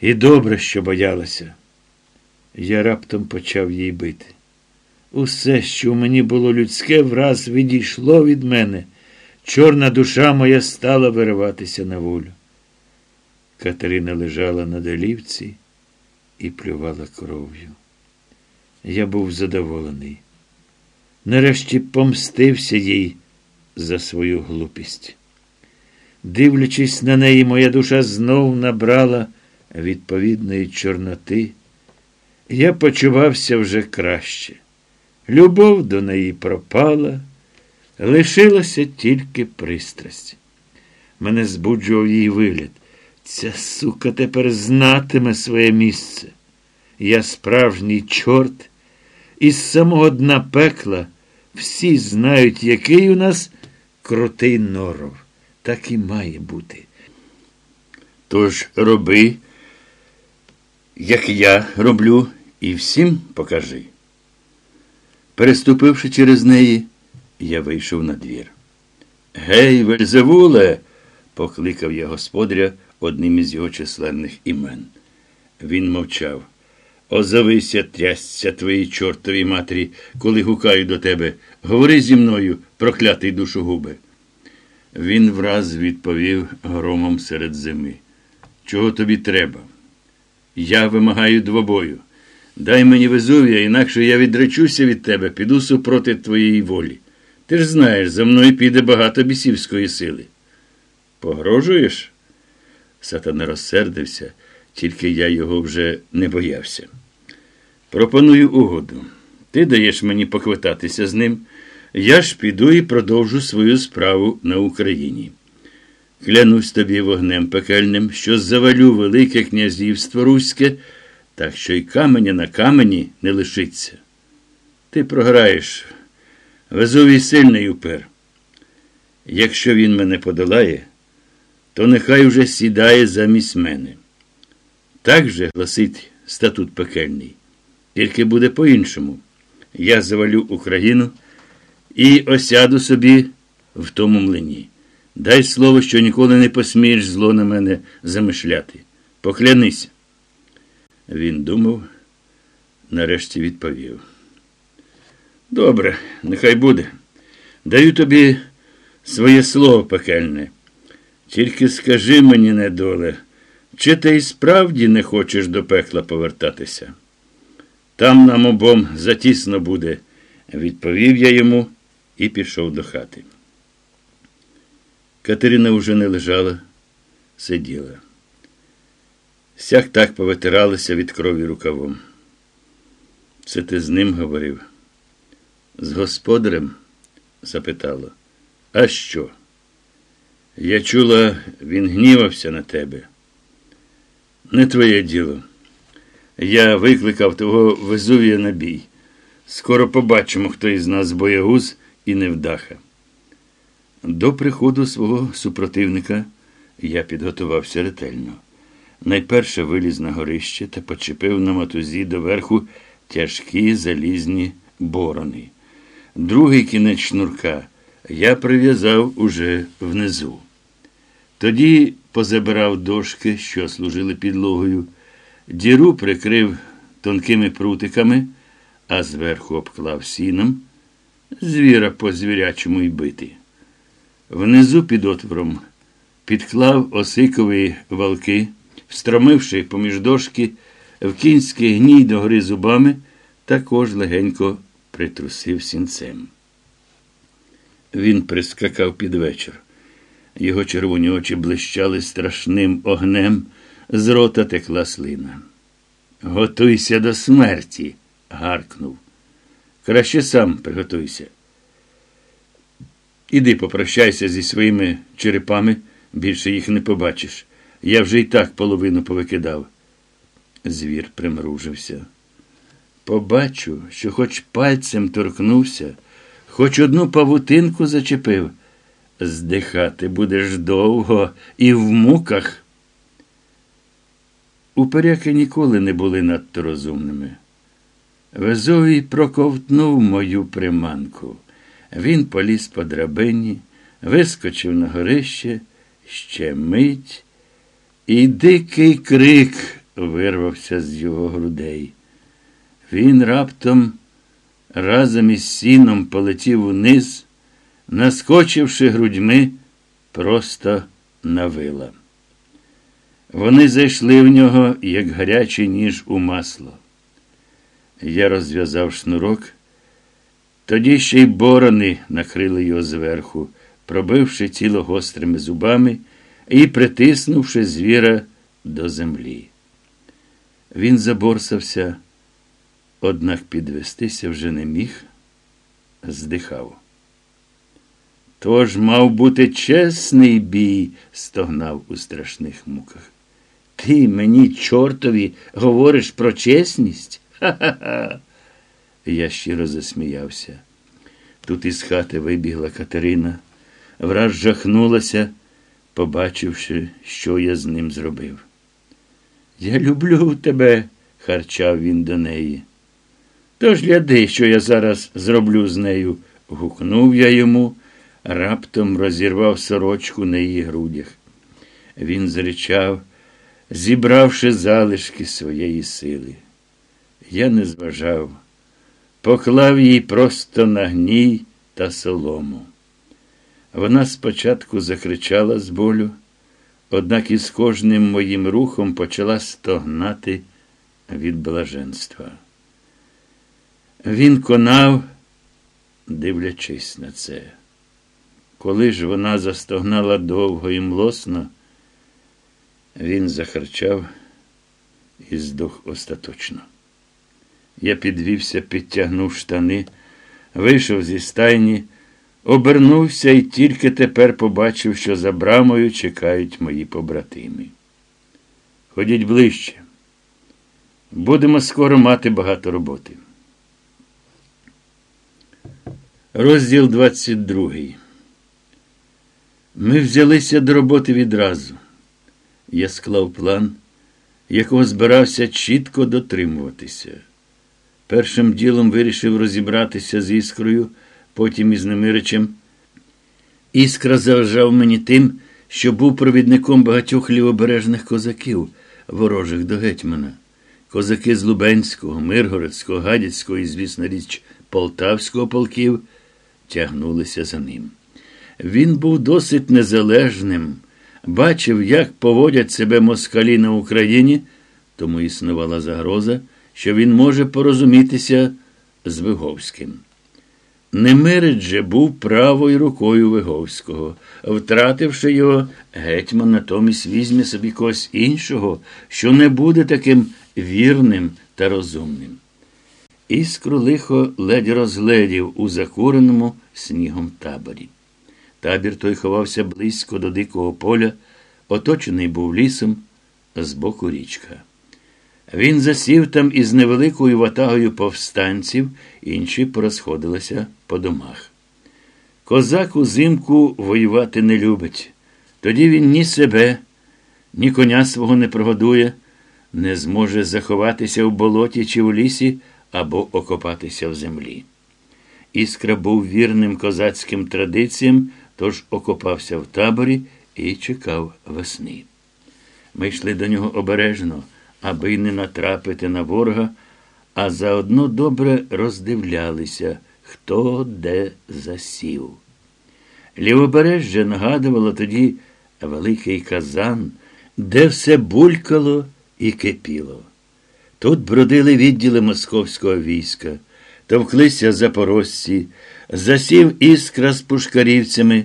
І добре, що боялася. Я раптом почав їй бити. Усе, що в мені було людське, враз відійшло від мене. Чорна душа моя стала вириватися на волю. Катерина лежала на долівці і плювала кров'ю. Я був задоволений. Нарешті помстився їй за свою глупість. Дивлячись на неї, моя душа знов набрала відповідної чорноти. Я почувався вже краще. Любов до неї пропала, лишилася тільки пристрасть. Мене збуджував її вигляд. Ця сука тепер знатиме своє місце. Я справжній чорт, із самого дна пекла всі знають, який у нас крутий норов. Так і має бути. Тож роби, як я роблю, і всім покажи. Переступивши через неї, я вийшов на двір. Гей, Вельзевуле, покликав я господаря одним із його численних імен. Він мовчав. Озовися, трясся твоїй чортовій матері, коли гукаю до тебе. Говори зі мною, проклятий душогубе. Він враз відповів громом серед зими. Чого тобі треба? Я вимагаю двобою. Дай мені Везувія, інакше я відречуся від тебе, піду супроти твоєї волі. Ти ж знаєш, за мною піде багато бісівської сили. Погрожуєш? Сатана розсердився, тільки я його вже не боявся. Пропоную угоду. Ти даєш мені поквитатися з ним. Я ж піду і продовжу свою справу на Україні. Клянусь тобі вогнем пекельним, що завалю Велике князівство Руське, так що й каменя на камені не лишиться. Ти програєш. Везувій сильний упер. Якщо він мене подолає, то нехай уже сідає замість мене. Так же гласить статут пекельний. Тільки буде по-іншому. Я завалю Україну і осяду собі в тому млині. Дай слово, що ніколи не посмієш зло на мене замишляти. Поклянися. Він думав, нарешті відповів. Добре, нехай буде. Даю тобі своє слово пекельне. Тільки скажи мені, недоле, чи ти й справді не хочеш до пекла повертатися? Там нам обом затісно буде, відповів я йому і пішов до хати. Катерина уже не лежала, сиділа. Сяк так повитиралася від крові рукавом. Це ти з ним говорив? З господарем? запитала. А що? Я чула, він гнівався на тебе. Не твоє діло. Я викликав того Везувія на бій. Скоро побачимо, хто із нас боягуз і невдаха. До приходу свого супротивника я підготувався ретельно. Найперше виліз на горище та почепив на матузі доверху тяжкі залізні борони. Другий кінець шнурка я прив'язав уже внизу. Тоді позабирав дошки, що служили підлогою, діру прикрив тонкими прутиками, а зверху обклав сіном, звіра по звірячому й бити. Внизу під отвором підклав осикові валки, встромивши поміж дошки в кінський гній догори зубами, також легенько притрусив сінцем. Він прискакав під вечір. Його червоні очі блищали страшним огнем, з рота текла слина. Готуйся до смерті, гаркнув. Краще сам приготуйся. Іди попрощайся зі своїми черепами, більше їх не побачиш. Я вже й так половину повикидав. Звір примружився. Побачу, що хоч пальцем торкнувся, хоч одну павутинку зачепив. Здихати будеш довго і в муках. Уперяки ніколи не були надто розумними. Везовій проковтнув мою приманку. Він поліз по драбині, вискочив на горище, ще мить, і дикий крик вирвався з його грудей. Він раптом разом із сіном полетів униз, наскочивши грудьми просто на вила. Вони зайшли в нього, як гарячий ніж у масло. Я розв'язав шнурок, тоді ще й борони накрили його зверху, пробивши тіло гострими зубами і притиснувши звіра до землі. Він заборсався, однак підвестися вже не міг, здихав. Тож мав бути чесний бій, стогнав у страшних муках. Ти мені, чортові, говориш про чесність? Ха-ха-ха. Я щиро засміявся. Тут із хати вибігла Катерина, враз жахнулася, побачивши, що я з ним зробив. Я люблю тебе, харчав він до неї. Тож гляди, що я зараз зроблю з нею, гукнув я йому, раптом розірвав сорочку на її грудях. Він зречав, зібравши залишки своєї сили. Я не зважав, поклав їй просто на гній та солому. Вона спочатку закричала з болю, однак із кожним моїм рухом почала стогнати від блаженства. Він конав, дивлячись на це. Коли ж вона застогнала довго і млосно, він захарчав і здох остаточно. Я підвівся, підтягнув штани, вийшов зі стайні, обернувся і тільки тепер побачив, що за брамою чекають мої побратими. Ходіть ближче. Будемо скоро мати багато роботи. Розділ 22. Ми взялися до роботи відразу. Я склав план, якого збирався чітко дотримуватися. Першим ділом вирішив розібратися з іскрою, потім із Немиричем. Іскра заважав мені тим, що був провідником багатьох лівобережних козаків, ворожих до гетьмана. Козаки з Лубенського, Миргородського, Гадяцького і, звісно, річ, Полтавського полків тягнулися за ним. Він був досить незалежним, бачив, як поводять себе москалі на Україні, тому існувала загроза, що він може порозумітися з Виговським. Немирич же був правою рукою Виговського. Втративши його, гетьман натомість візьме собі когось іншого, що не буде таким вірним та розумним. Іскру лихо ледь розгледів у закуреному снігом таборі. Табір той ховався близько до дикого поля, оточений був лісом, з боку річка. Він засів там із невеликою ватагою повстанців, інші порозходилися по домах. Козак узимку воювати не любить. Тоді він ні себе, ні коня свого не прогодує, не зможе заховатися в болоті чи в лісі або окопатися в землі. Іскра був вірним козацьким традиціям, тож окопався в таборі і чекав весни. Ми йшли до нього обережно аби не натрапити на ворога, а заодно добре роздивлялися, хто де засів. Лівобережжя нагадувало тоді великий казан, де все булькало і кипіло. Тут бродили відділи московського війська, товклися запорожці, засів іскра з пушкарівцями.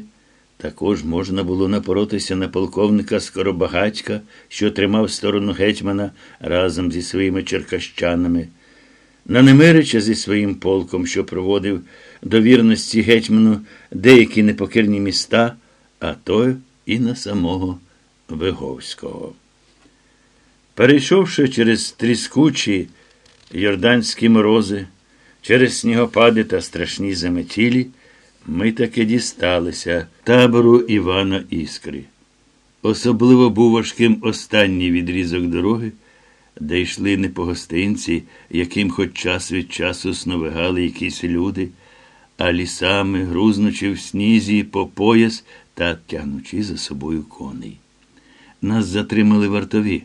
Також можна було напоротися на полковника Скоробагатька, що тримав сторону гетьмана разом зі своїми черкащанами, на Немирича зі своїм полком, що проводив до вірності гетьману деякі непокірні міста, а то і на самого Виговського. Перейшовши через тріскучі йорданські морози, через снігопади та страшні заметілі, ми таки дісталися табору Івана Іскри. Особливо був важким останній відрізок дороги, де йшли не по гостинці, яким хоч час від часу сновигали якісь люди, а лісами, грузнучи в снізі по пояс та тягнучи за собою коней. Нас затримали вартові.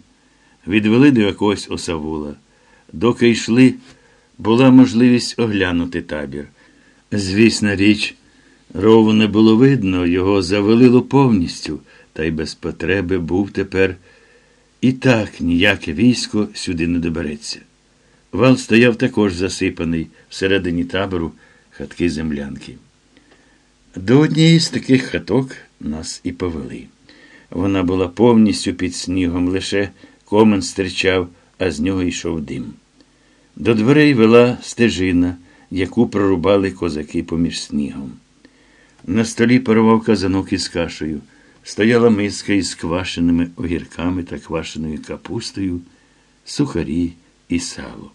відвели до якогось осавула. Доки йшли, була можливість оглянути табір. Звісна річ, рову не було видно, його завалило повністю, та й без потреби був тепер. І так ніяке військо сюди не добереться. Вал стояв також засипаний всередині табору хатки землянки. До однієї з таких хаток нас і повели. Вона була повністю під снігом, лише комен стирчав, а з нього йшов дим. До дверей вела стежина, яку прорубали козаки поміж снігом. На столі парував казанок із кашею, стояла миска із квашеними огірками та квашеною капустою, сухарі і сало.